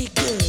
she good.